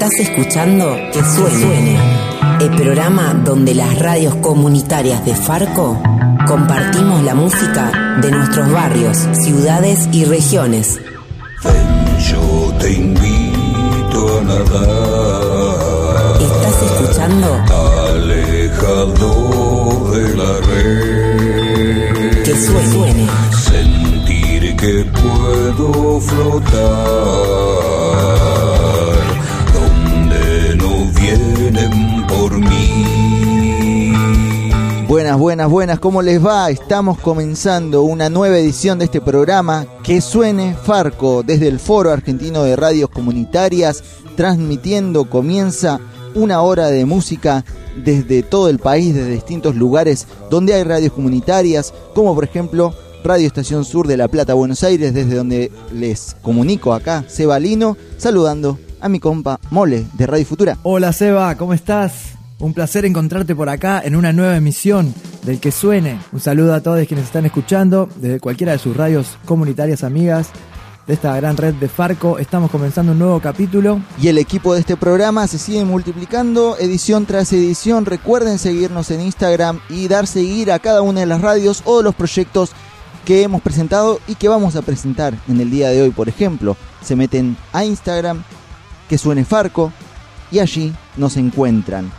Estás escuchando Que Suene, el programa donde las radios comunitarias de Farco compartimos la música de nuestros barrios, ciudades y regiones. yo te invito a nadar. ¿Estás escuchando? Alejado de la red. Que suene. Sentir que puedo flotar Buenas, buenas, buenas, ¿cómo les va? Estamos comenzando una nueva edición de este programa que suene Farco desde el Foro Argentino de Radios Comunitarias, transmitiendo, comienza una hora de música desde todo el país, desde distintos lugares donde hay radios comunitarias, como por ejemplo Radio Estación Sur de La Plata, Buenos Aires, desde donde les comunico acá, Seba Lino, saludando a mi compa Mole de Radio Futura. Hola Seba, ¿cómo estás? Un placer encontrarte por acá en una nueva emisión del que suene. Un saludo a todos quienes están escuchando desde cualquiera de sus radios comunitarias amigas de esta gran red de Farco. Estamos comenzando un nuevo capítulo. Y el equipo de este programa se sigue multiplicando edición tras edición. Recuerden seguirnos en Instagram y dar seguir a cada una de las radios o los proyectos que hemos presentado y que vamos a presentar en el día de hoy. Por ejemplo, se meten a Instagram, que suene Farco, y allí nos encuentran.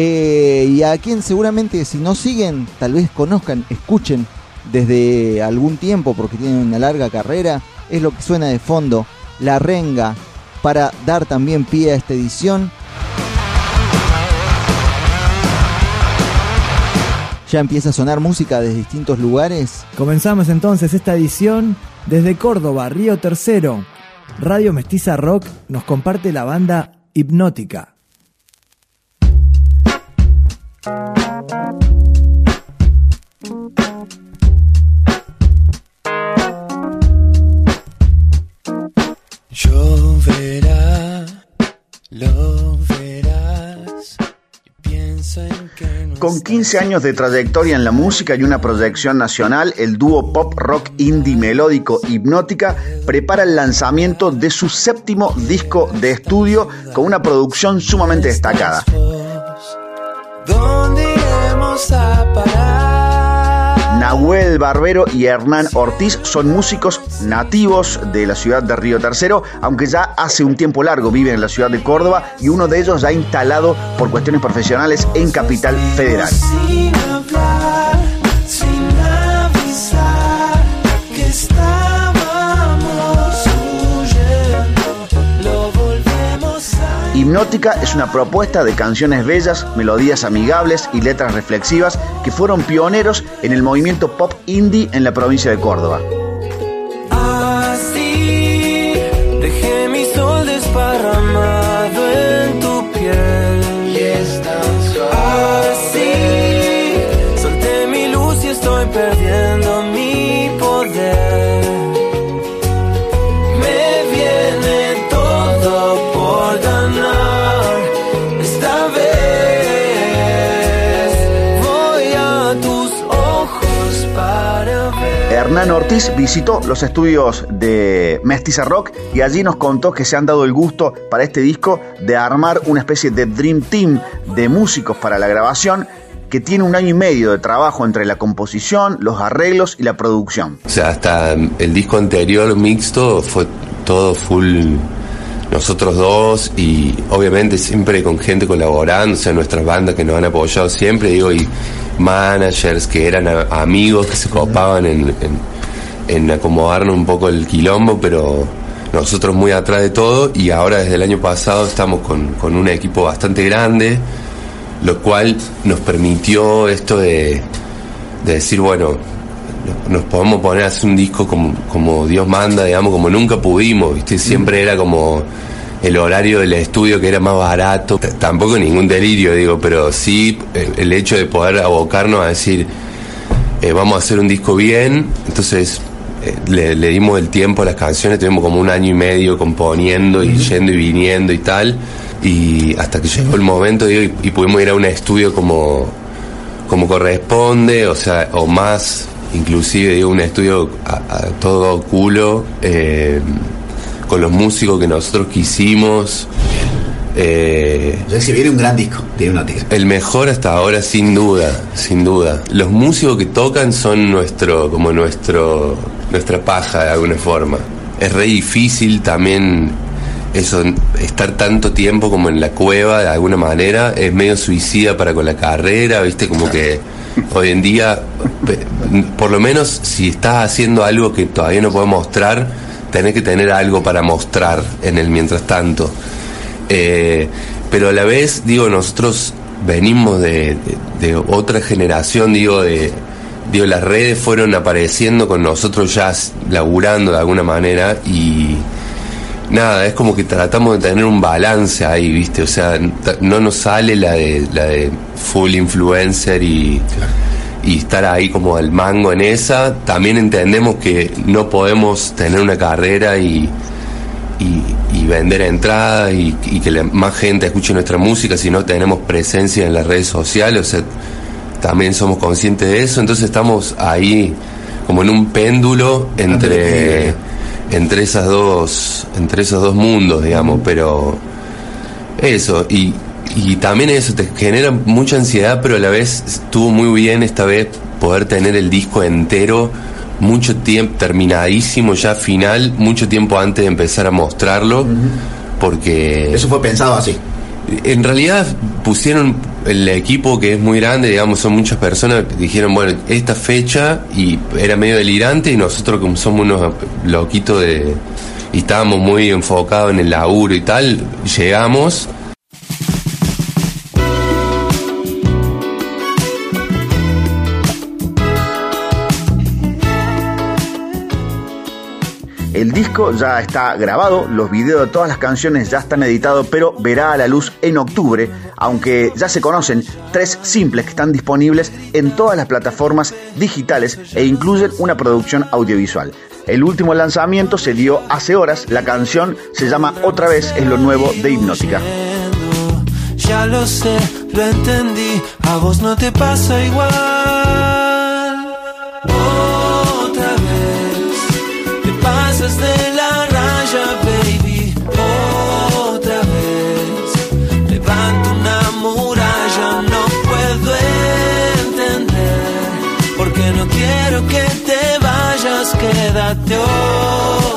Eh, y a quien seguramente si no siguen, tal vez conozcan, escuchen desde algún tiempo porque tienen una larga carrera, es lo que suena de fondo, la renga, para dar también pie a esta edición. Ya empieza a sonar música desde distintos lugares. Comenzamos entonces esta edición desde Córdoba, Río Tercero. Radio Mestiza Rock nos comparte la banda Hipnótica. Con 15 años de trayectoria en la música y una proyección nacional, el dúo pop rock indie melódico Hipnótica prepara el lanzamiento de su séptimo disco de estudio con una producción sumamente destacada. Nahuel Barbero y Hernán Ortiz son músicos nativos de la ciudad de Río Tercero, aunque ya hace un tiempo largo viven en la ciudad de Córdoba y uno de ellos ya instalado por cuestiones profesionales en Capital Federal. Hipnótica es una propuesta de canciones bellas, melodías amigables y letras reflexivas que fueron pioneros en el movimiento pop indie en la provincia de Córdoba. Hernán Ortiz visitó los estudios de Mestiza Rock y allí nos contó que se han dado el gusto para este disco de armar una especie de Dream Team de músicos para la grabación que tiene un año y medio de trabajo entre la composición, los arreglos y la producción. O sea, hasta el disco anterior mixto fue todo full nosotros dos y obviamente siempre con gente colaborando, o sea, nuestras bandas que nos han apoyado siempre, digo, y managers que eran amigos que se copaban en, en, acomodarnos un poco el quilombo, pero nosotros muy atrás de todo y ahora desde el año pasado estamos con, con un equipo bastante grande, lo cual nos permitió esto de, de decir, bueno, nos podemos poner a hacer un disco como, como Dios manda, digamos, como nunca pudimos, ¿viste? Siempre era como el horario del estudio que era más barato. Tampoco ningún delirio, digo, pero sí eh, el hecho de poder abocarnos a decir, eh, vamos a hacer un disco bien, entonces eh, le, dimos el tiempo a las canciones, tuvimos como un año y medio componiendo y yendo y viniendo y tal, y hasta que llegó el momento, digo, y, pudimos ir a un estudio como, como corresponde, o sea, o más, inclusive, digo, un estudio a, todo culo. Eh, con los músicos que nosotros quisimos. Eh, O sea, viene un gran disco, tiene una noticia. el mejor hasta ahora, sin duda, sin duda. Los músicos que tocan son nuestro, como nuestro, nuestra paja de alguna forma. Es re difícil también eso, estar tanto tiempo como en la cueva de alguna manera, es medio suicida para con la carrera, viste, como que hoy en día, por lo menos si estás haciendo algo que todavía no puedes mostrar, tenés que tener algo para mostrar en el mientras tanto. Eh, pero a la vez, digo, nosotros venimos de, de- otra generación, digo, de digo, las redes fueron apareciendo con nosotros ya laburando de alguna manera y nada, es como que tratamos de tener un balance ahí, ¿viste? O sea, no nos sale la de la de full influencer y y estar ahí como al mango en esa, también entendemos que no podemos tener una carrera y, y, y vender entradas y, y que la- más gente escuche nuestra música si no tenemos presencia en las redes sociales, o sea, también somos conscientes de eso, entonces estamos ahí como en un péndulo entre, entre esas dos, entre esos dos mundos, digamos, pero eso, y, y también eso te genera mucha ansiedad, pero a la vez estuvo muy bien esta vez poder tener el disco entero, mucho tiempo, terminadísimo ya final, mucho tiempo antes de empezar a mostrarlo, porque Eso fue pensado así. en realidad pusieron el equipo que es muy grande, digamos, son muchas personas, dijeron, bueno, esta fecha y era medio delirante y nosotros como somos unos loquitos de... y estábamos muy enfocados en el laburo y tal, llegamos El disco ya está grabado, los videos de todas las canciones ya están editados, pero verá a la luz en octubre, aunque ya se conocen tres simples que están disponibles en todas las plataformas digitales e incluyen una producción audiovisual. El último lanzamiento se dio hace horas, la canción se llama Otra vez es lo nuevo de Hipnótica. Ya lo sé, lo entendí, a vos no te pasa igual. Quédate otra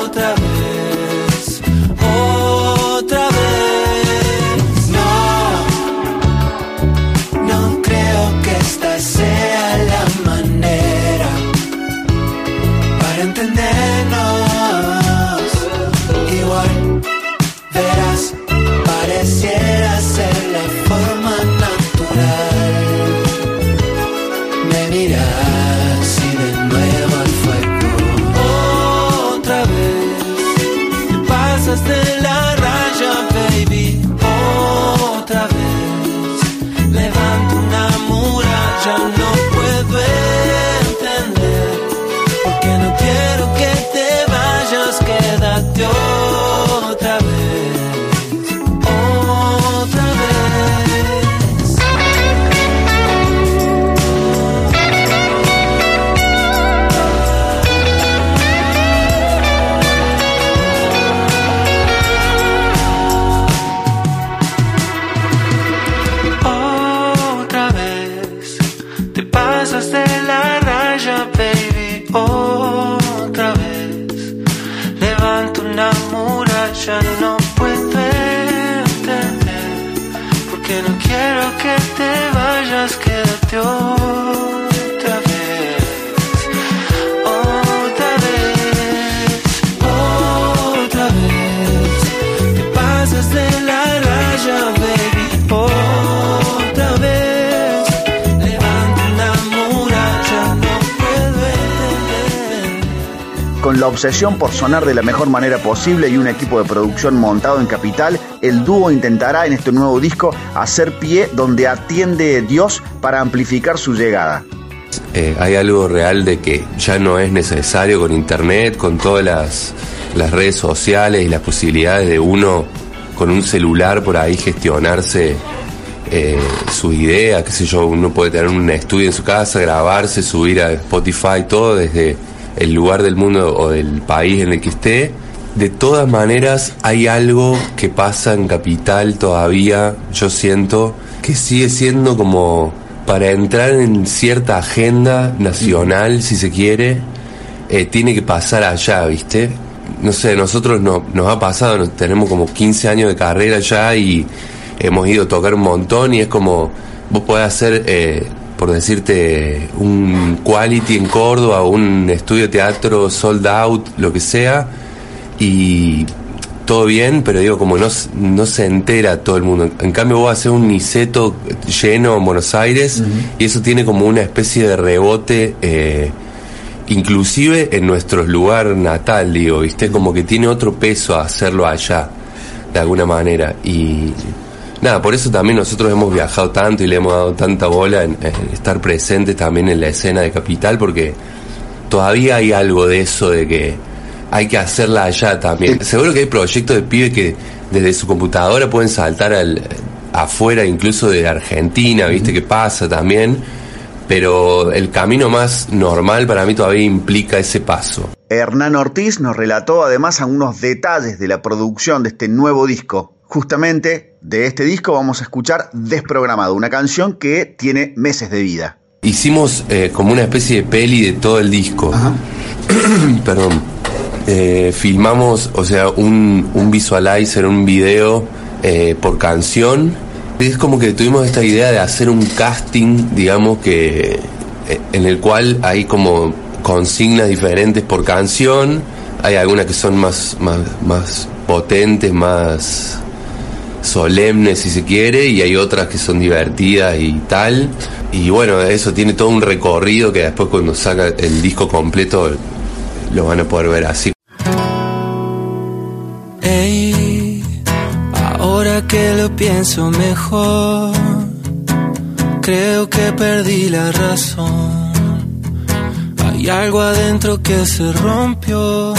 por sonar de la mejor manera posible y un equipo de producción montado en Capital, el dúo intentará en este nuevo disco hacer pie donde atiende Dios para amplificar su llegada. eh, hay algo real de que ya no es necesario con internet, con todas las, las redes sociales y las posibilidades de uno con un celular por ahí gestionarse eh, sus ideas, qué sé yo, uno puede tener un estudio en su casa, grabarse, subir a Spotify, todo desde el lugar del mundo o del país en el que esté de todas maneras hay algo que pasa en Capital todavía, yo siento, que sigue siendo como para entrar en cierta agenda nacional, si se quiere, eh, tiene que pasar allá, ¿viste? No sé, nosotros no, nos ha pasado, nos- tenemos como 15 años de carrera ya y hemos ido a tocar un montón y es como, vos podés hacer, eh, por decirte, un quality en Córdoba, un estudio de teatro sold out, lo que sea, y todo bien, pero digo, como no, no se entera todo el mundo. En cambio, vos haces un niceto lleno en Buenos Aires y eso tiene como una especie de rebote, eh, inclusive en nuestro lugar natal, digo, ¿viste? Como que tiene otro peso hacerlo allá, de alguna manera. Y nada, por eso también nosotros hemos viajado tanto y le hemos dado tanta bola en, en estar presentes también en la escena de Capital, porque todavía hay algo de eso de que hay que hacerla allá también. Seguro que hay proyectos de pibe que desde su computadora pueden saltar al afuera incluso de Argentina, ¿viste? Que pasa también, pero el camino más normal para mí todavía implica ese paso. Hernán Ortiz nos relató además algunos detalles de la producción de este nuevo disco. Justamente de este disco vamos a escuchar Desprogramado, una canción que tiene meses de vida. Hicimos eh, como una especie de peli de todo el disco. Perdón. Eh, filmamos, o sea, un, un visualizer, un video eh, por canción. Es como que tuvimos esta idea de hacer un casting, digamos que en el cual hay como consignas diferentes por canción. Hay algunas que son más, más, más potentes, más solemnes si se quiere y hay otras que son divertidas y tal y bueno eso tiene todo un recorrido que después cuando saca el disco completo lo van a poder ver así Ey, ahora que lo pienso mejor, creo que perdí la razón. Hay algo adentro que se rompió,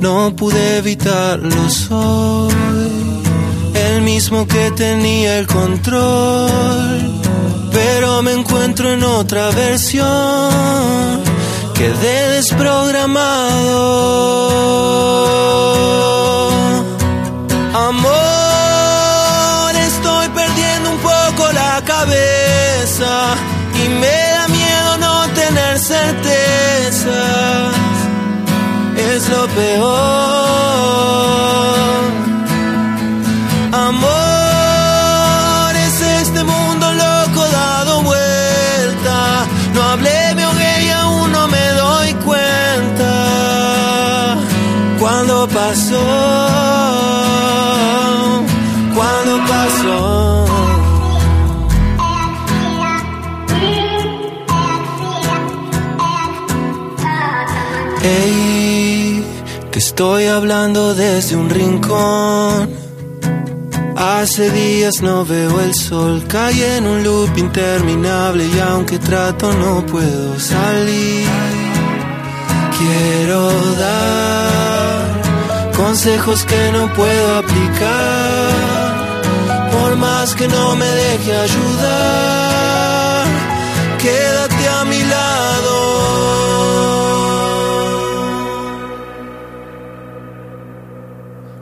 no pude evitarlo soy. El mismo que tenía el control, pero me encuentro en otra versión. Quedé desprogramado. Amor, estoy perdiendo un poco la cabeza y me da miedo no tener certezas. Es lo peor. Pasó, cuando pasó. Ey, que estoy hablando desde un rincón. Hace días no veo el sol, caí en un loop interminable y aunque trato no puedo salir. Quiero dar consejos que no puedo aplicar, por más que no me deje ayudar. Quédate a mi lado.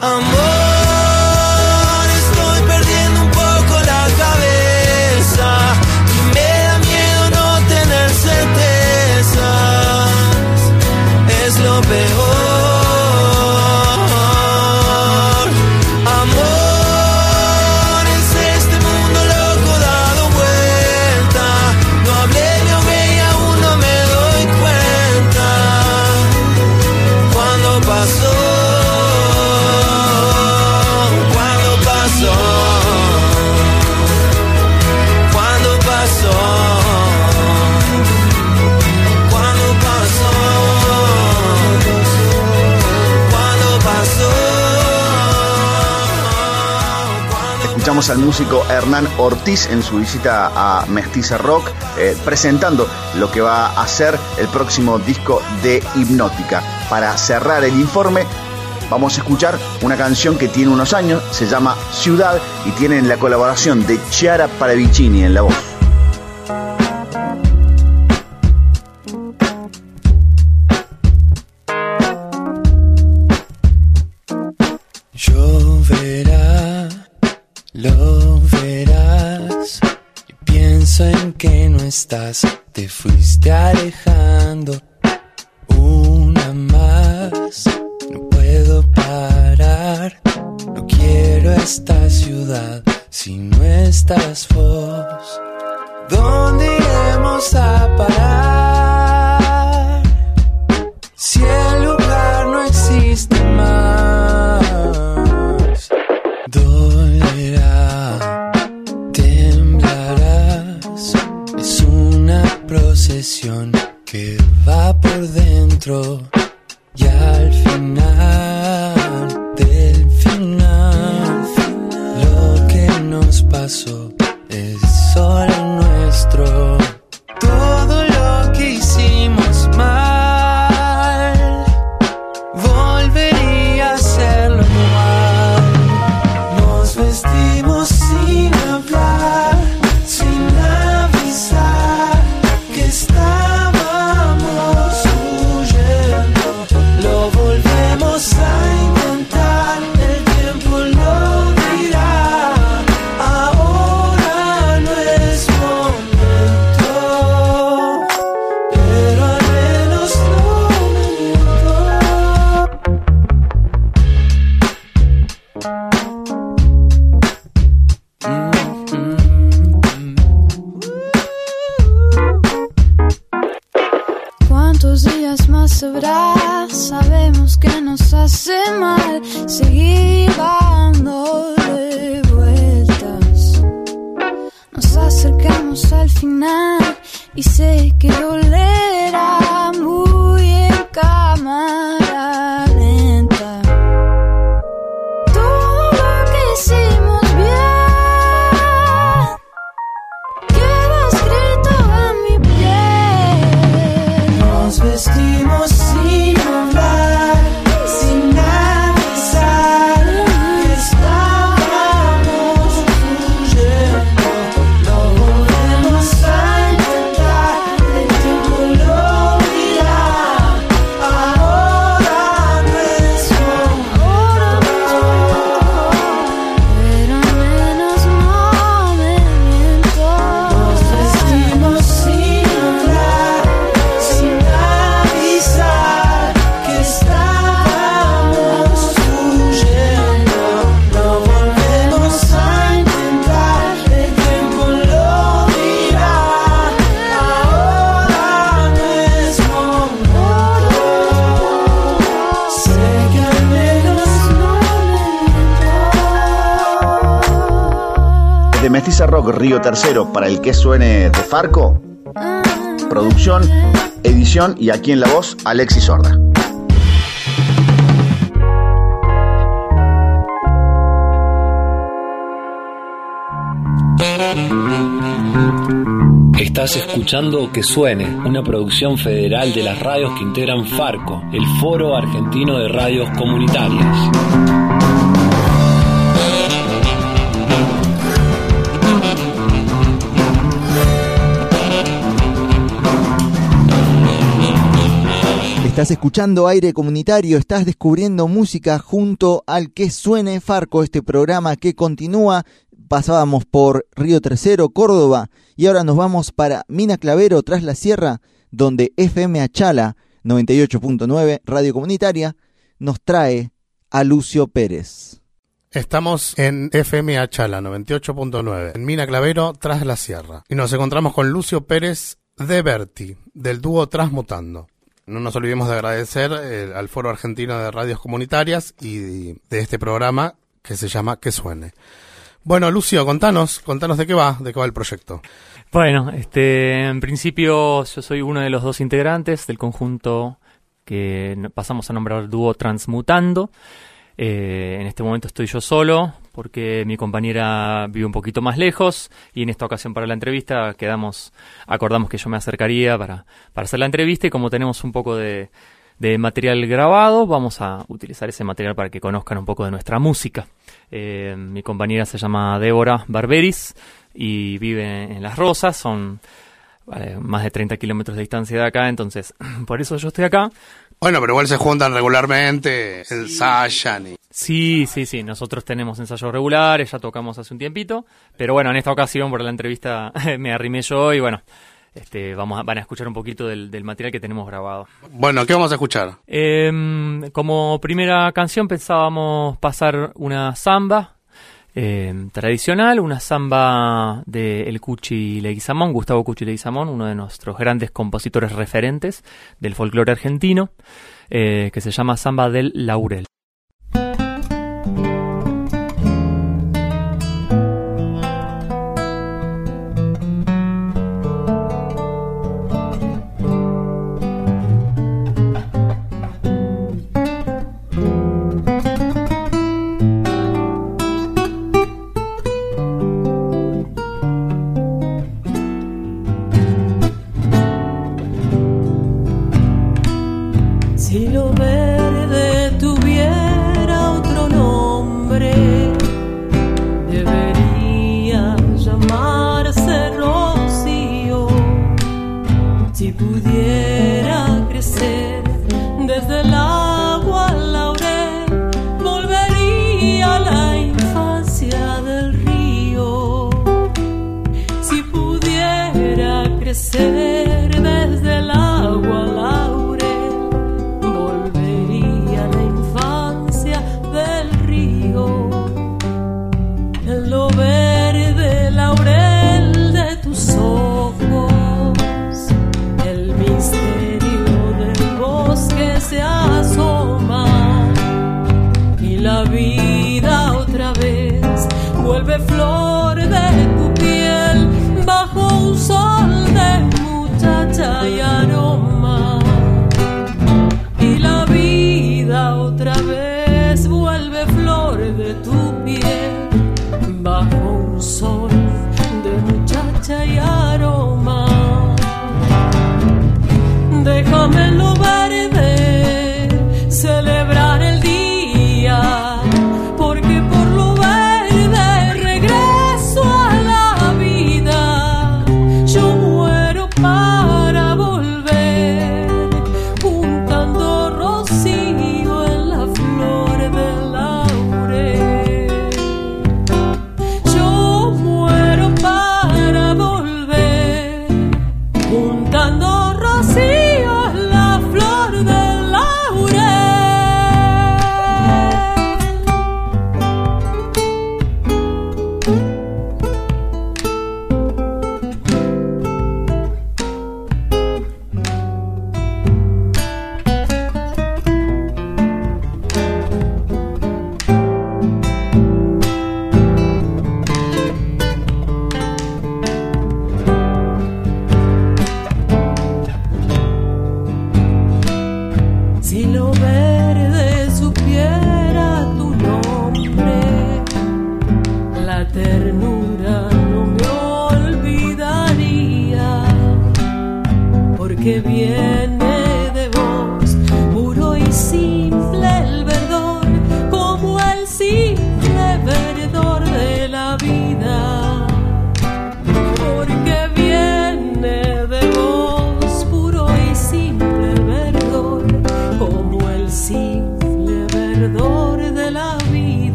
Amor, músico Hernán Ortiz en su visita a Mestiza Rock, eh, presentando lo que va a ser el próximo disco de Hipnótica. Para cerrar el informe, vamos a escuchar una canción que tiene unos años, se llama Ciudad y tiene la colaboración de Chiara Paravicini en la voz. Te fuiste alejando. Una más, no puedo parar, no quiero esta ciudad si no estás vos. ¿Dónde iremos a parar? Que va por dentro y sé que dolerá Tercero para el que suene de Farco. Producción, edición y aquí en la voz Alexis Sorda. Estás escuchando Que Suene, una producción federal de las radios que integran Farco, el Foro Argentino de Radios Comunitarias. Estás escuchando aire comunitario, estás descubriendo música junto al que suene Farco, este programa que continúa. Pasábamos por Río Tercero, Córdoba, y ahora nos vamos para Mina Clavero, tras la sierra, donde FM Achala 98.9, radio comunitaria, nos trae a Lucio Pérez. Estamos en FM Achala 98.9, en Mina Clavero, tras la sierra. Y nos encontramos con Lucio Pérez de Berti, del dúo Transmutando. No nos olvidemos de agradecer eh, al Foro Argentino de Radios Comunitarias y de este programa que se llama Que Suene. Bueno, Lucio, contanos, contanos de qué va, de qué va el proyecto. Bueno, este, en principio yo soy uno de los dos integrantes del conjunto que pasamos a nombrar dúo Transmutando. Eh, en este momento estoy yo solo porque mi compañera vive un poquito más lejos y en esta ocasión para la entrevista quedamos, acordamos que yo me acercaría para, para hacer la entrevista y como tenemos un poco de, material grabado, vamos a utilizar ese material para que conozcan un poco de nuestra música. Eh, mi compañera se llama Débora Barberis y vive en Las Rosas, son eh, más de 30 kilómetros de distancia de acá, entonces por eso yo estoy acá. Bueno, pero igual se juntan regularmente, sí. ensayan y... Sí, sí, sí, nosotros tenemos ensayos regulares, ya tocamos hace un tiempito, pero bueno, en esta ocasión por la entrevista me arrimé yo y bueno, este, vamos a, van a escuchar un poquito del, del, material que tenemos grabado. Bueno, ¿qué vamos a escuchar? Em, como primera canción pensábamos pasar una samba eh, tradicional, una samba de el Cuchi Leguizamón, Gustavo Cuchi Leguizamón, uno de nuestros grandes compositores referentes del folclore argentino, eh, que se llama Samba del Laurel.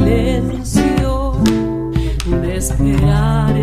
silencio de esperar.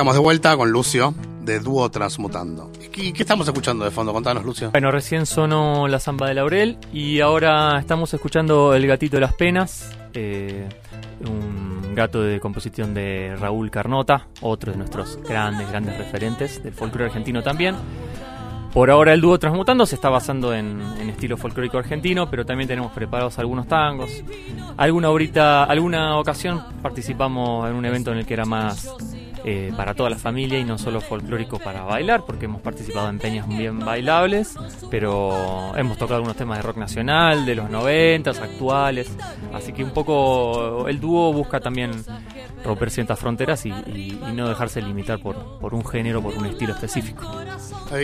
Estamos de vuelta con Lucio de Dúo Transmutando. ¿Y qué, estamos escuchando de fondo? Contanos, Lucio. Bueno, recién sonó la samba de Laurel y ahora estamos escuchando El gatito de las penas, eh, un gato de composición de Raúl Carnota, otro de nuestros grandes, grandes referentes del folclore argentino también. Por ahora el dúo Transmutando se está basando en, en estilo folclórico argentino, pero también tenemos preparados algunos tangos. Alguna ahorita, alguna ocasión participamos en un evento en el que era más eh, para toda la familia y no solo folclórico para bailar, porque hemos participado en peñas bien bailables, pero hemos tocado algunos temas de rock nacional, de los noventas, actuales, así que un poco el dúo busca también romper ciertas fronteras y, y- y no dejarse limitar por, por un género, por un estilo específico.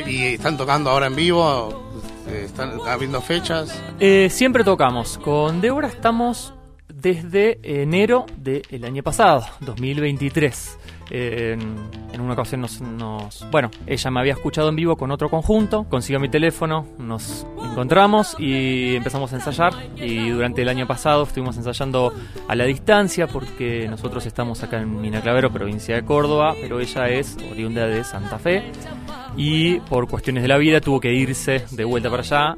¿Y están tocando ahora en vivo? ¿Están habiendo fechas? Eh, siempre tocamos. Con Débora estamos desde enero del año pasado, 2023. Eh, en, una ocasión nos, nos- Bueno, ella me había escuchado en vivo con otro conjunto, consiguió mi teléfono, nos encontramos y empezamos a ensayar. Y durante el año pasado estuvimos ensayando a la distancia porque nosotros estamos acá en Minaclavero, provincia de Córdoba, pero ella es oriunda de Santa Fe y por cuestiones de la vida tuvo que irse de vuelta para allá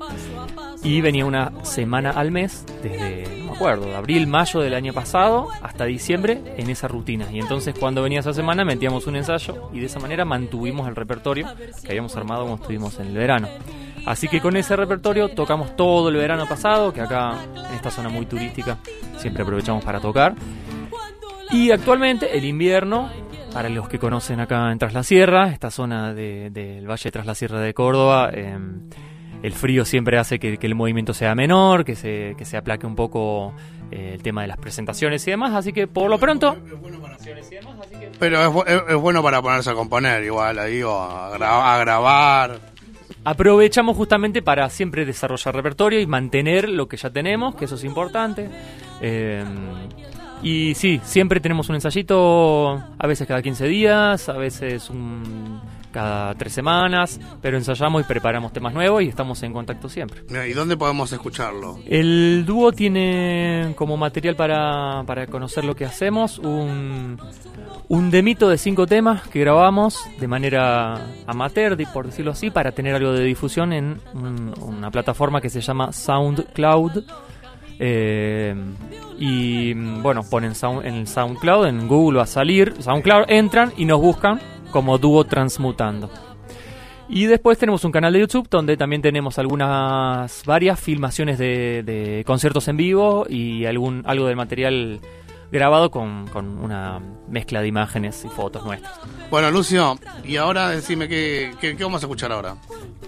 y venía una semana al mes desde, no me acuerdo, de abril, mayo del año pasado hasta diciembre en esa rutina. Y entonces cuando venía esa semana metíamos un ensayo y de esa manera mantuvimos el repertorio que habíamos armado cuando estuvimos en el verano. Así que con ese repertorio tocamos todo el verano pasado, que acá en esta zona muy turística siempre aprovechamos para tocar. Y actualmente el invierno, para los que conocen acá en Tras la Sierra, esta zona de- del Valle Tras la Sierra de Córdoba, eh, el frío siempre hace que, que el movimiento sea menor, que se, que se aplaque un poco eh, el tema de las presentaciones y demás, así que por lo pronto... Pero es, bu- es- es bueno para ponerse a componer igual ahí o a, gra- a grabar. Aprovechamos justamente para siempre desarrollar repertorio y mantener lo que ya tenemos, que eso es importante. Eh, y sí, siempre tenemos un ensayito, a veces cada 15 días, a veces un- cada tres semanas, pero ensayamos y preparamos temas nuevos y estamos en contacto siempre. ¿Y dónde podemos escucharlo? El dúo tiene como material para, para conocer lo que hacemos un, un demito de cinco temas que grabamos de manera amateur, por decirlo así, para tener algo de difusión en un- una plataforma que se llama SoundCloud. Eh, y bueno, ponen en SoundCloud, en Google va a salir, SoundCloud, entran y nos buscan como dúo transmutando. Y después tenemos un canal de YouTube donde también tenemos algunas varias filmaciones de, de conciertos en vivo y algún algo del material grabado con, con una mezcla de imágenes y fotos nuestras. Bueno, Lucio, y ahora decime qué, qué, qué vamos a escuchar ahora.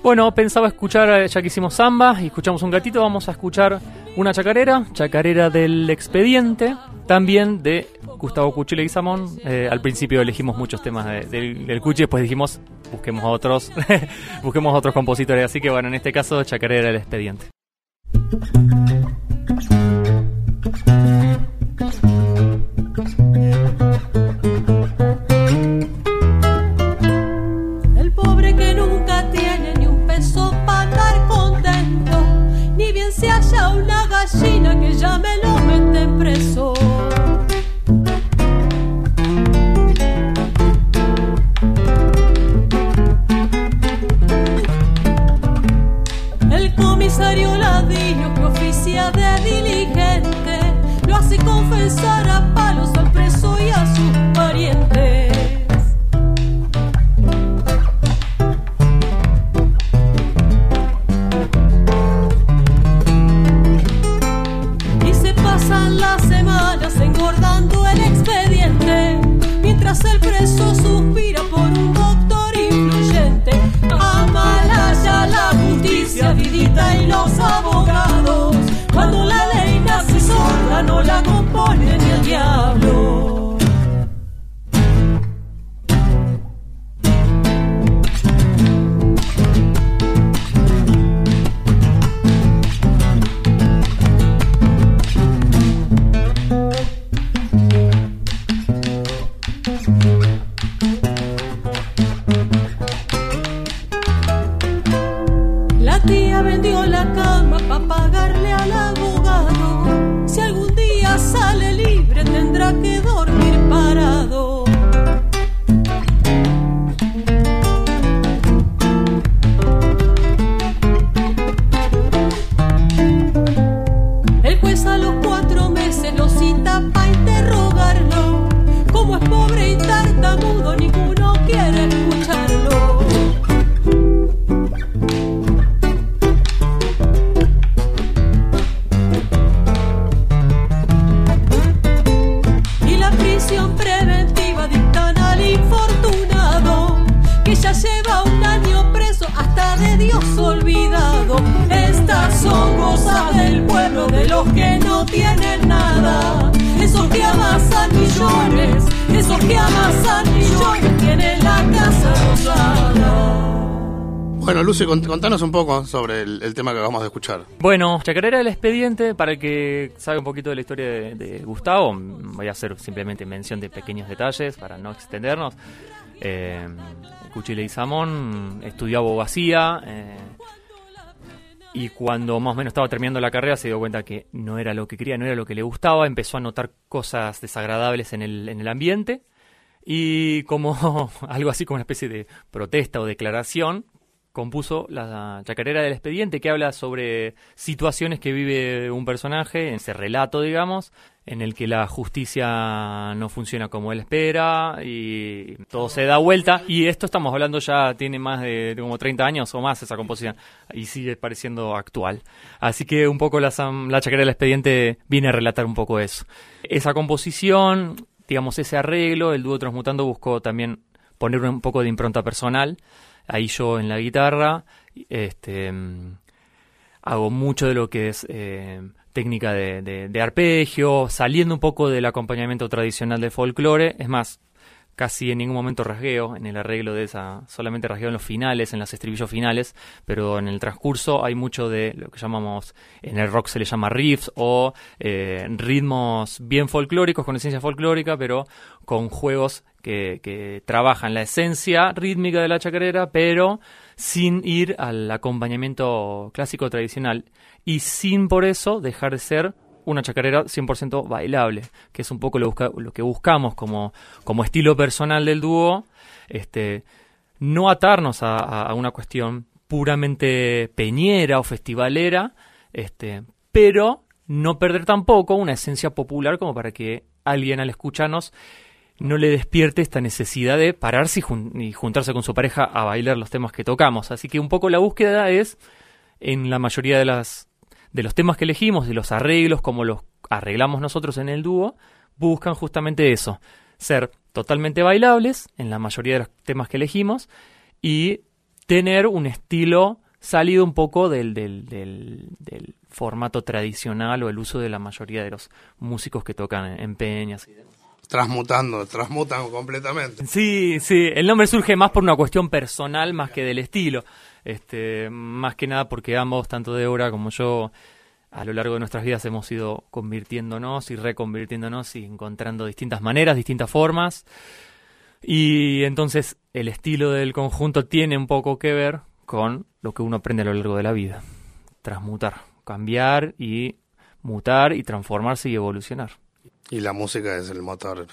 Bueno, pensaba escuchar, eh, ya que hicimos samba y escuchamos un gatito, vamos a escuchar una chacarera, chacarera del expediente, también de Gustavo Cuchi Leguizamón. Eh, al principio elegimos muchos temas de- del, del Cuchi, después dijimos, busquemos a otros, busquemos a otros compositores, así que bueno, en este caso, chacarera del expediente. cuatro meses lo cita para interrogarlo. Como es pobre y tartamudo, ninguno quiere el Bueno, contanos un poco sobre el, tema que acabamos de escuchar. Bueno, Chacarera del Expediente, para el que sabe un poquito de la historia de, Gustavo, voy a hacer simplemente mención de pequeños detalles para no extendernos. Eh, Cuchile y Samón estudió abogacía eh, y cuando más o menos estaba terminando la carrera se dio cuenta que no era lo que quería, no era lo que le gustaba, empezó a notar cosas desagradables en el ambiente y como algo así como una especie de protesta o declaración, compuso la chacarera del expediente que habla sobre situaciones que vive un personaje, en ese relato, digamos, en el que la justicia no funciona como él espera y todo se da vuelta. Y esto estamos hablando ya, tiene más de, como 30 años o más esa composición y sigue pareciendo actual. Así que un poco la, la chacarera del expediente viene a relatar un poco eso. Esa composición, digamos, ese arreglo, el dúo Transmutando buscó también poner un poco de impronta personal. Ahí yo en la guitarra, este, hago mucho de lo que es eh, técnica de, de- de arpegio, saliendo un poco del acompañamiento tradicional de folclore. Es más, casi en ningún momento rasgueo en el arreglo de esa, solamente rasgueo en los finales, en los estribillos finales, pero en el transcurso hay mucho de lo que llamamos, en el rock se le llama riffs o eh, ritmos bien folclóricos, con esencia folclórica, pero con juegos que, que trabajan la esencia rítmica de la chacarera, pero sin ir al acompañamiento clásico tradicional y sin por eso dejar de ser una chacarera 100% bailable, que es un poco lo, que buscamos como, como estilo personal del dúo, este, no atarnos a, una cuestión puramente peñera o festivalera, este, pero no perder tampoco una esencia popular como para que alguien al escucharnos no le despierte esta necesidad de pararse y juntarse con su pareja a bailar los temas que tocamos. Así que un poco la búsqueda es, en la mayoría de las de los temas que elegimos, de los arreglos, como los arreglamos nosotros en el dúo, buscan justamente eso, ser totalmente bailables en la mayoría de los temas que elegimos y tener un estilo salido un poco del, del, del, del formato tradicional o el uso de la mayoría de los músicos que tocan en, en peñas y demás. Transmutando, transmutan completamente. Sí, sí, el nombre surge más por una cuestión personal más que del estilo. Este, más que nada porque ambos, tanto Débora como yo, a lo largo de nuestras vidas hemos ido convirtiéndonos y reconvirtiéndonos y encontrando distintas maneras, distintas formas. Y entonces el estilo del conjunto tiene un poco que ver con lo que uno aprende a lo largo de la vida. Transmutar, cambiar y mutar y transformarse y evolucionar. Y la música es el motor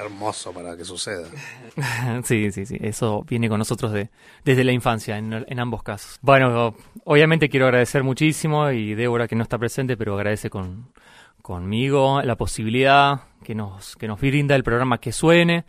hermoso para que suceda. sí, sí, sí. Eso viene con nosotros de, desde la infancia, en, ambos casos. Bueno, obviamente quiero agradecer muchísimo y Débora que no está presente, pero agradece con, conmigo la posibilidad que nos, que nos brinda el programa Que Suene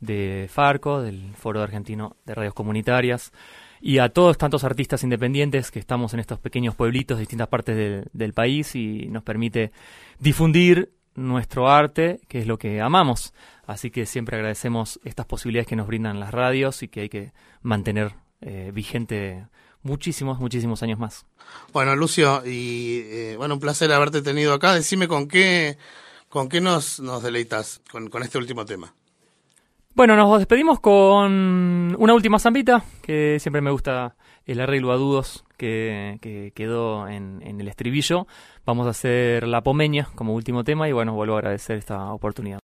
de Farco, del Foro Argentino de Radios Comunitarias, y a todos tantos artistas independientes que estamos en estos pequeños pueblitos de distintas partes del, del país y nos permite difundir nuestro arte, que es lo que amamos. Así que siempre agradecemos estas posibilidades que nos brindan las radios y que hay que mantener eh, vigente muchísimos, muchísimos años más. Bueno, Lucio, y eh, bueno, un placer haberte tenido acá. Decime con qué, con qué nos, nos deleitas con, con este último tema. Bueno, nos despedimos con una última zambita, que siempre me gusta el arreglo a dudos que, que quedó en, en el estribillo. Vamos a hacer La Pomeña como último tema y bueno, vuelvo a agradecer esta oportunidad.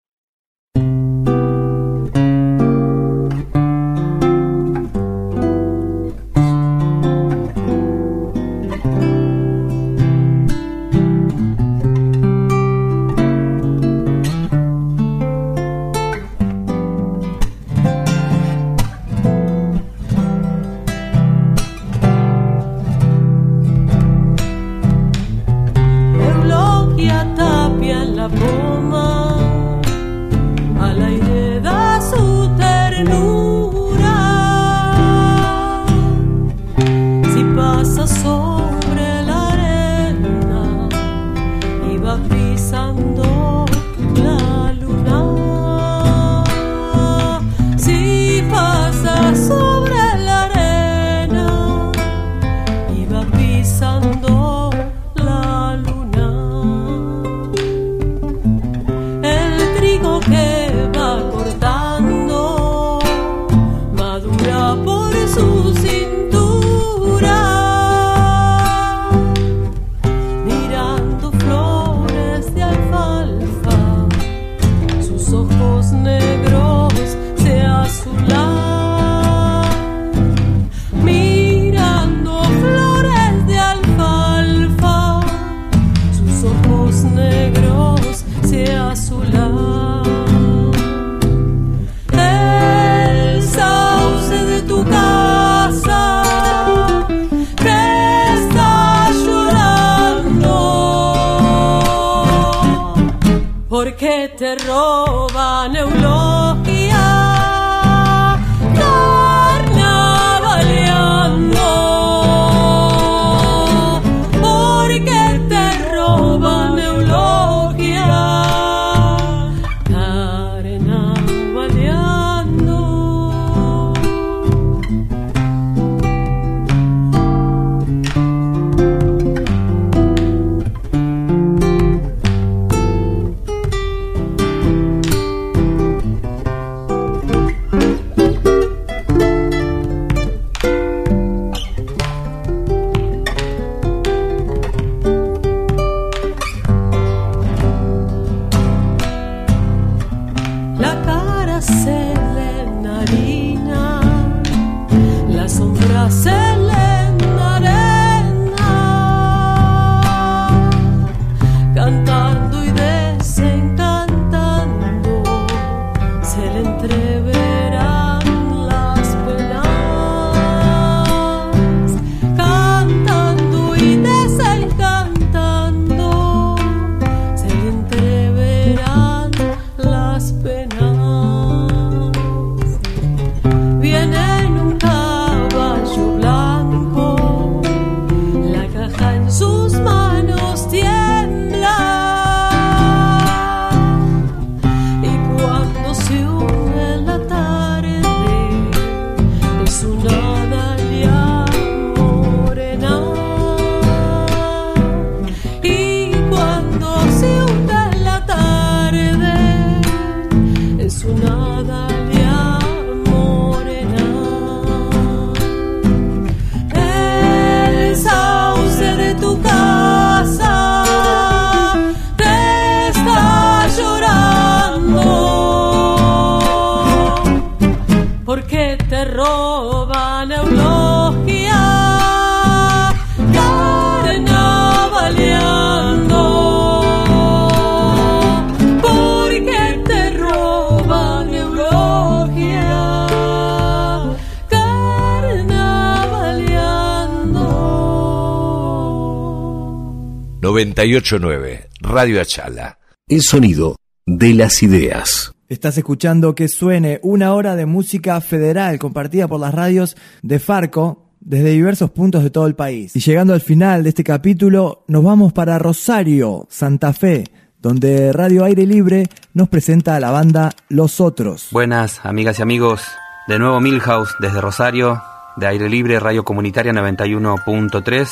989 Radio Achala. El sonido de las ideas. Estás escuchando que suene una hora de música federal compartida por las radios de Farco desde diversos puntos de todo el país. Y llegando al final de este capítulo, nos vamos para Rosario, Santa Fe, donde Radio Aire Libre nos presenta a la banda Los Otros. Buenas, amigas y amigos. De nuevo Milhouse desde Rosario, de Aire Libre, Radio Comunitaria 91.3.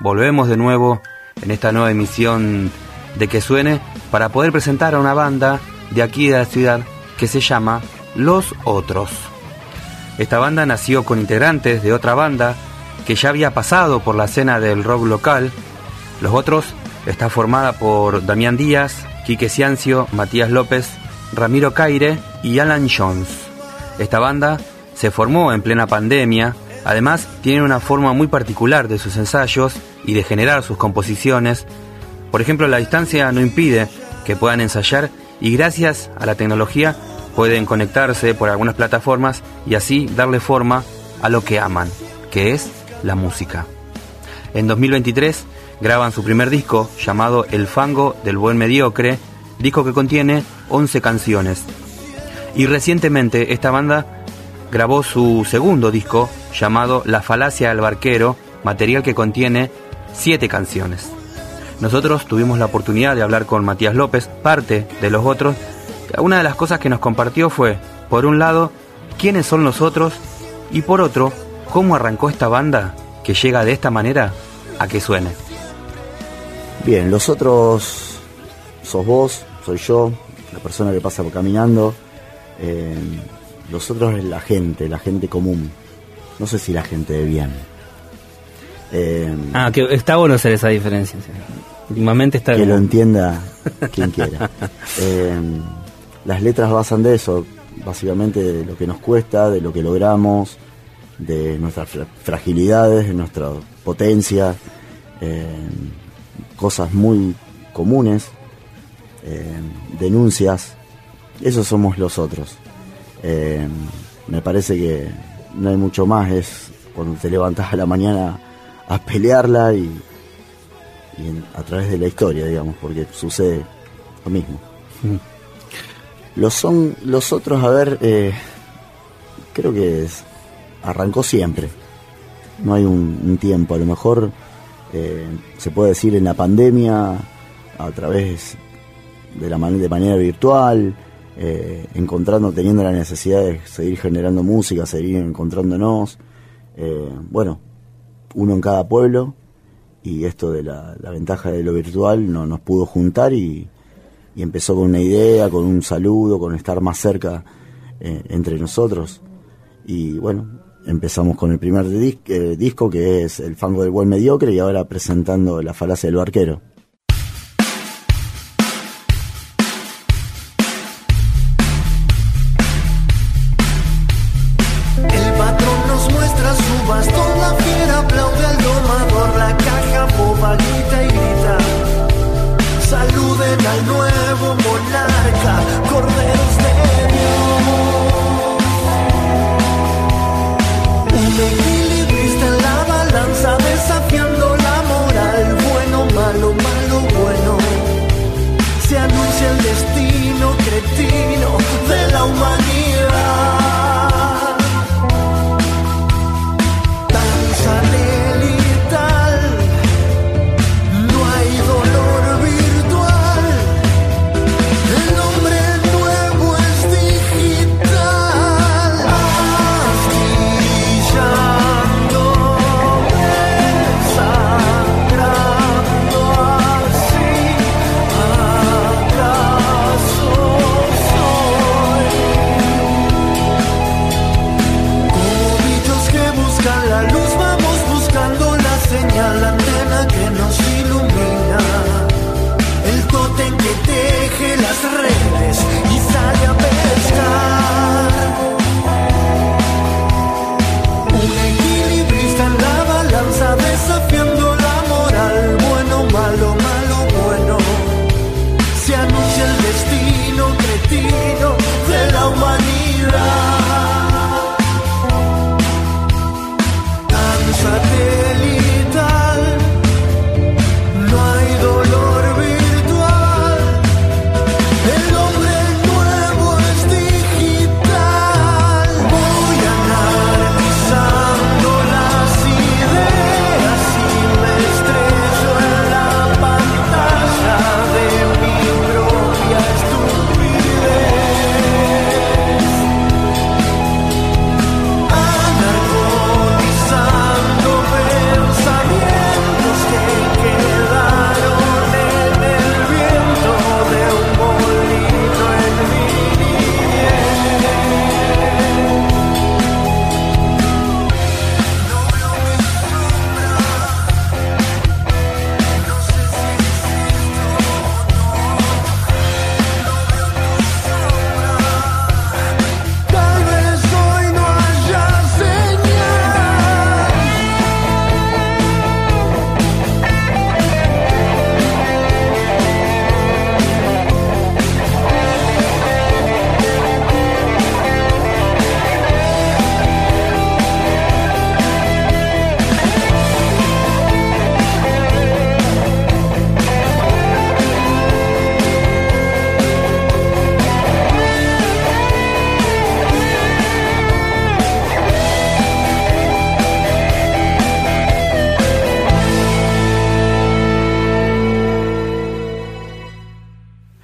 Volvemos de nuevo en esta nueva emisión de Que Suene para poder presentar a una banda de aquí de la ciudad que se llama Los Otros. Esta banda nació con integrantes de otra banda que ya había pasado por la escena del rock local. Los Otros está formada por Damián Díaz, Quique Ciancio, Matías López, Ramiro Caire y Alan Jones. Esta banda se formó en plena pandemia, además tiene una forma muy particular de sus ensayos y de generar sus composiciones. Por ejemplo, la distancia no impide que puedan ensayar y gracias a la tecnología pueden conectarse por algunas plataformas y así darle forma a lo que aman, que es la música. En 2023 graban su primer disco llamado El Fango del Buen Mediocre, disco que contiene 11 canciones. Y recientemente esta banda grabó su segundo disco llamado La Falacia del Barquero, material que contiene 7 canciones. Nosotros tuvimos la oportunidad de hablar con Matías López, parte de los otros. Una de las cosas que nos compartió fue, por un lado, quiénes son los otros y por otro, cómo arrancó esta banda que llega de esta manera a que suene. Bien, los otros sos vos, soy yo, la persona que pasa caminando. eh, los otros es la gente, la gente común. No sé si la gente de bien. Eh, Ah, que está bueno hacer esa diferencia. Últimamente está que lo entienda quien quiera. Eh, las letras basan de eso, básicamente de lo que nos cuesta, de lo que logramos, de nuestras fra- fragilidades, de nuestra potencia, eh, cosas muy comunes, denuncias, esos somos los otros. Eh, me parece que no hay mucho más, es cuando te levantas a la mañana a pelearla y, y en- a través de la historia, digamos, porque sucede lo mismo. Los son los otros, a ver, eh, creo que es- arrancó siempre. No hay un, un tiempo. A lo mejor eh, se puede decir en la pandemia, a través de la man- de manera virtual, eh, encontrando, teniendo la necesidad de seguir generando música, seguir encontrándonos. Eh, bueno, uno en cada pueblo y esto de la, ventaja de lo virtual no nos pudo juntar y, empezó con una idea, con un saludo, con estar más cerca eh, entre nosotros. Y bueno, empezamos con el primer eh, disco que es El fango del buen mediocre y ahora presentando La falacia del barquero.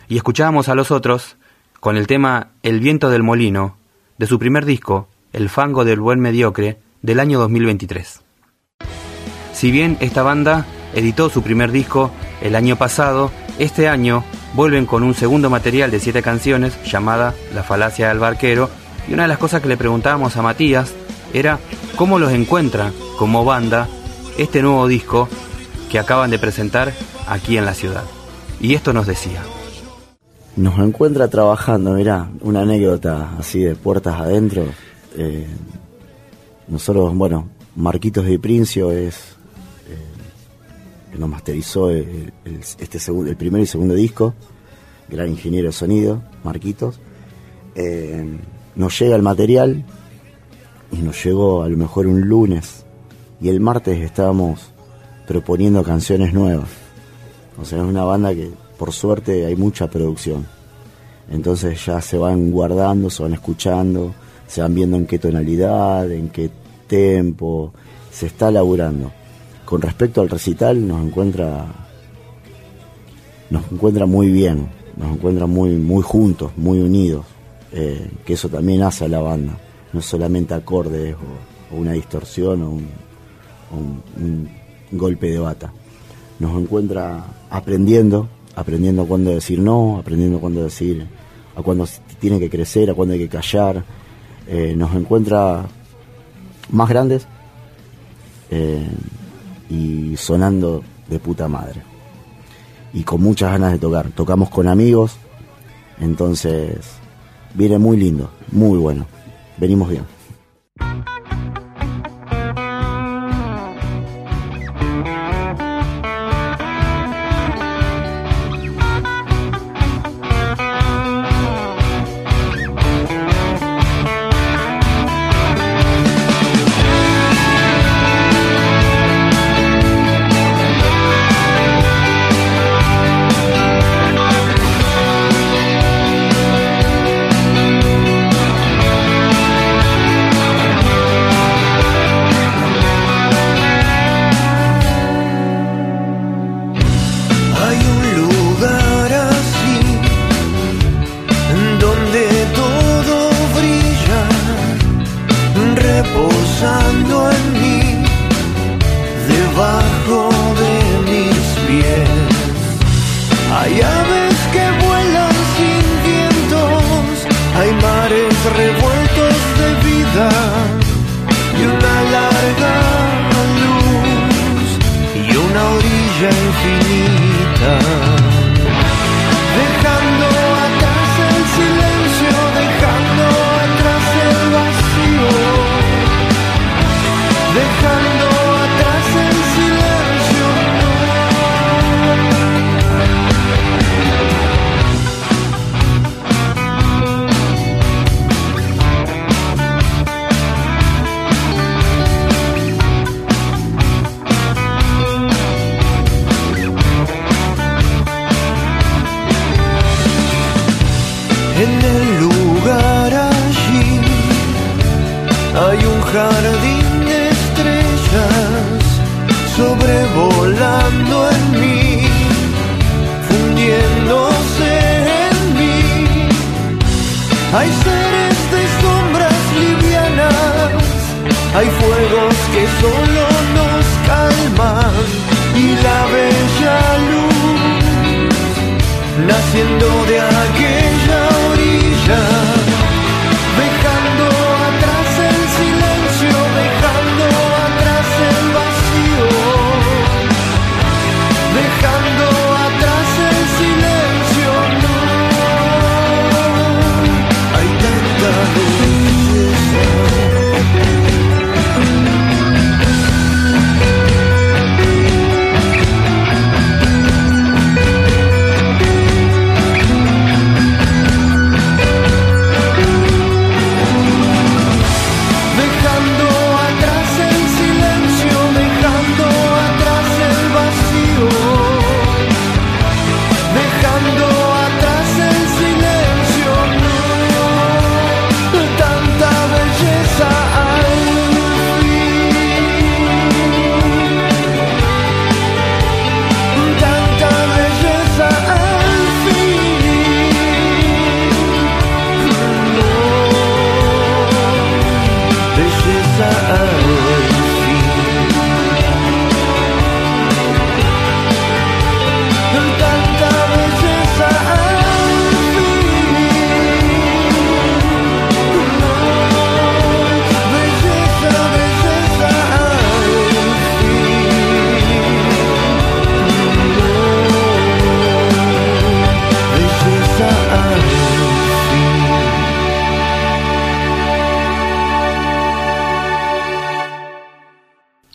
Y escuchábamos a los otros con el tema El viento del molino de su primer disco, El fango del buen mediocre, del año 2023. Si bien esta banda editó su primer disco el año pasado, este año vuelven con un segundo material de siete canciones llamada La falacia del barquero y una de las cosas que le preguntábamos a Matías era cómo los encuentra como banda este nuevo disco que acaban de presentar aquí en la ciudad. Y esto nos decía. Nos encuentra trabajando, mirá, una anécdota así de puertas adentro. Eh, nosotros, bueno, Marquitos de Princio es eh, nos masterizó el, el- este segundo, el primer y segundo disco, gran ingeniero de sonido, Marquitos. Eh, nos llega el material y nos llegó a lo mejor un lunes y el martes estábamos proponiendo canciones nuevas. O sea, es una banda que por suerte hay mucha producción. Entonces ya se van guardando, se van escuchando, se van viendo en qué tonalidad, en qué tempo, se está laburando. Con respecto al recital nos encuentra nos encuentra muy bien, nos encuentra muy muy juntos, muy unidos, eh, que eso también hace a la banda, no solamente acordes o, una distorsión o un golpe de bata. Nos encuentra aprendiendo, aprendiendo cuándo decir no, aprendiendo cuándo decir, a cuándo tiene que crecer, a cuándo hay que callar. Eh, nos encuentra más grandes eh, y sonando de puta madre. Y con muchas ganas de tocar. Tocamos con amigos, entonces viene muy lindo, muy bueno. Venimos bien.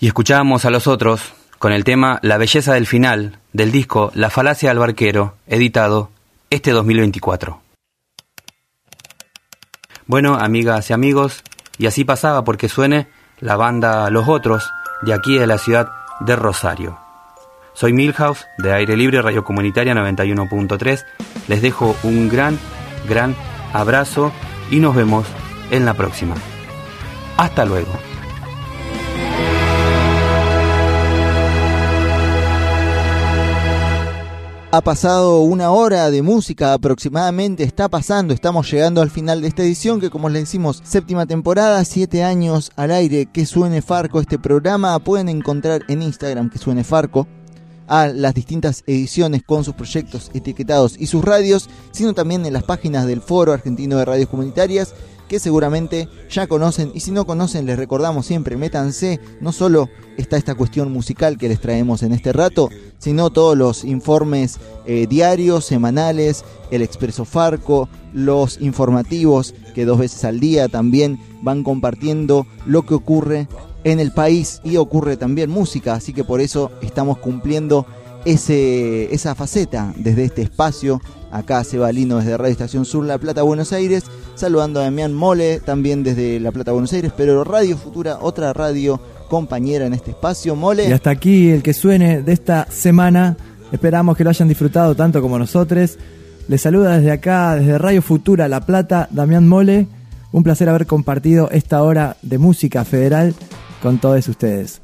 Y escuchábamos a los otros con el tema La belleza del final del disco La falacia del barquero, editado este 2024. Bueno, amigas y amigos, y así pasaba porque suene la banda Los Otros de aquí de la ciudad de Rosario. Soy Milhouse de Aire Libre Radio Comunitaria 91.3. Les dejo un gran gran abrazo y nos vemos en la próxima. Hasta luego. Ha pasado una hora de música aproximadamente, está pasando, estamos llegando al final de esta edición que como les decimos, séptima temporada, siete años al aire, que suene Farco este programa, pueden encontrar en Instagram que suene Farco a las distintas ediciones con sus proyectos etiquetados y sus radios, sino también en las páginas del Foro Argentino de Radios Comunitarias que seguramente ya conocen y si no conocen les recordamos siempre, métanse, no solo está esta cuestión musical que les traemos en este rato, sino todos los informes eh, diarios, semanales, el Expreso Farco, los informativos que dos veces al día también van compartiendo lo que ocurre en el país y ocurre también música, así que por eso estamos cumpliendo ese, esa faceta desde este espacio. Acá Sebalino desde Radio Estación Sur La Plata, Buenos Aires, saludando a Damián Mole también desde La Plata, Buenos Aires, pero Radio Futura, otra radio compañera en este espacio. Mole. Y hasta aquí el que suene de esta semana. Esperamos que lo hayan disfrutado tanto como nosotros. Les saluda desde acá, desde Radio Futura La Plata, Damián Mole. Un placer haber compartido esta hora de música federal con todos ustedes.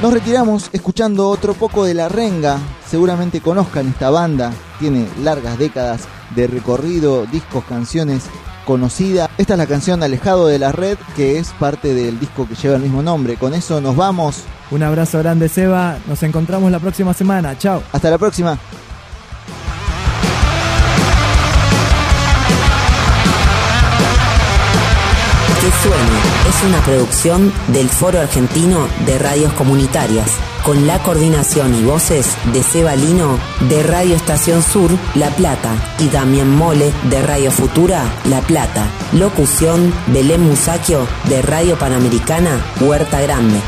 Nos retiramos escuchando otro poco de La Renga. Seguramente conozcan esta banda. Tiene largas décadas de recorrido, discos, canciones conocidas. Esta es la canción Alejado de la Red, que es parte del disco que lleva el mismo nombre. Con eso nos vamos. Un abrazo grande, Seba. Nos encontramos la próxima semana. Chao. Hasta la próxima. Que suene es una producción del Foro Argentino de Radios Comunitarias, con la coordinación y voces de Seba Lino de Radio Estación Sur La Plata y Damián Mole de Radio Futura La Plata. Locución Belén Musacchio de Radio Panamericana Huerta Grande.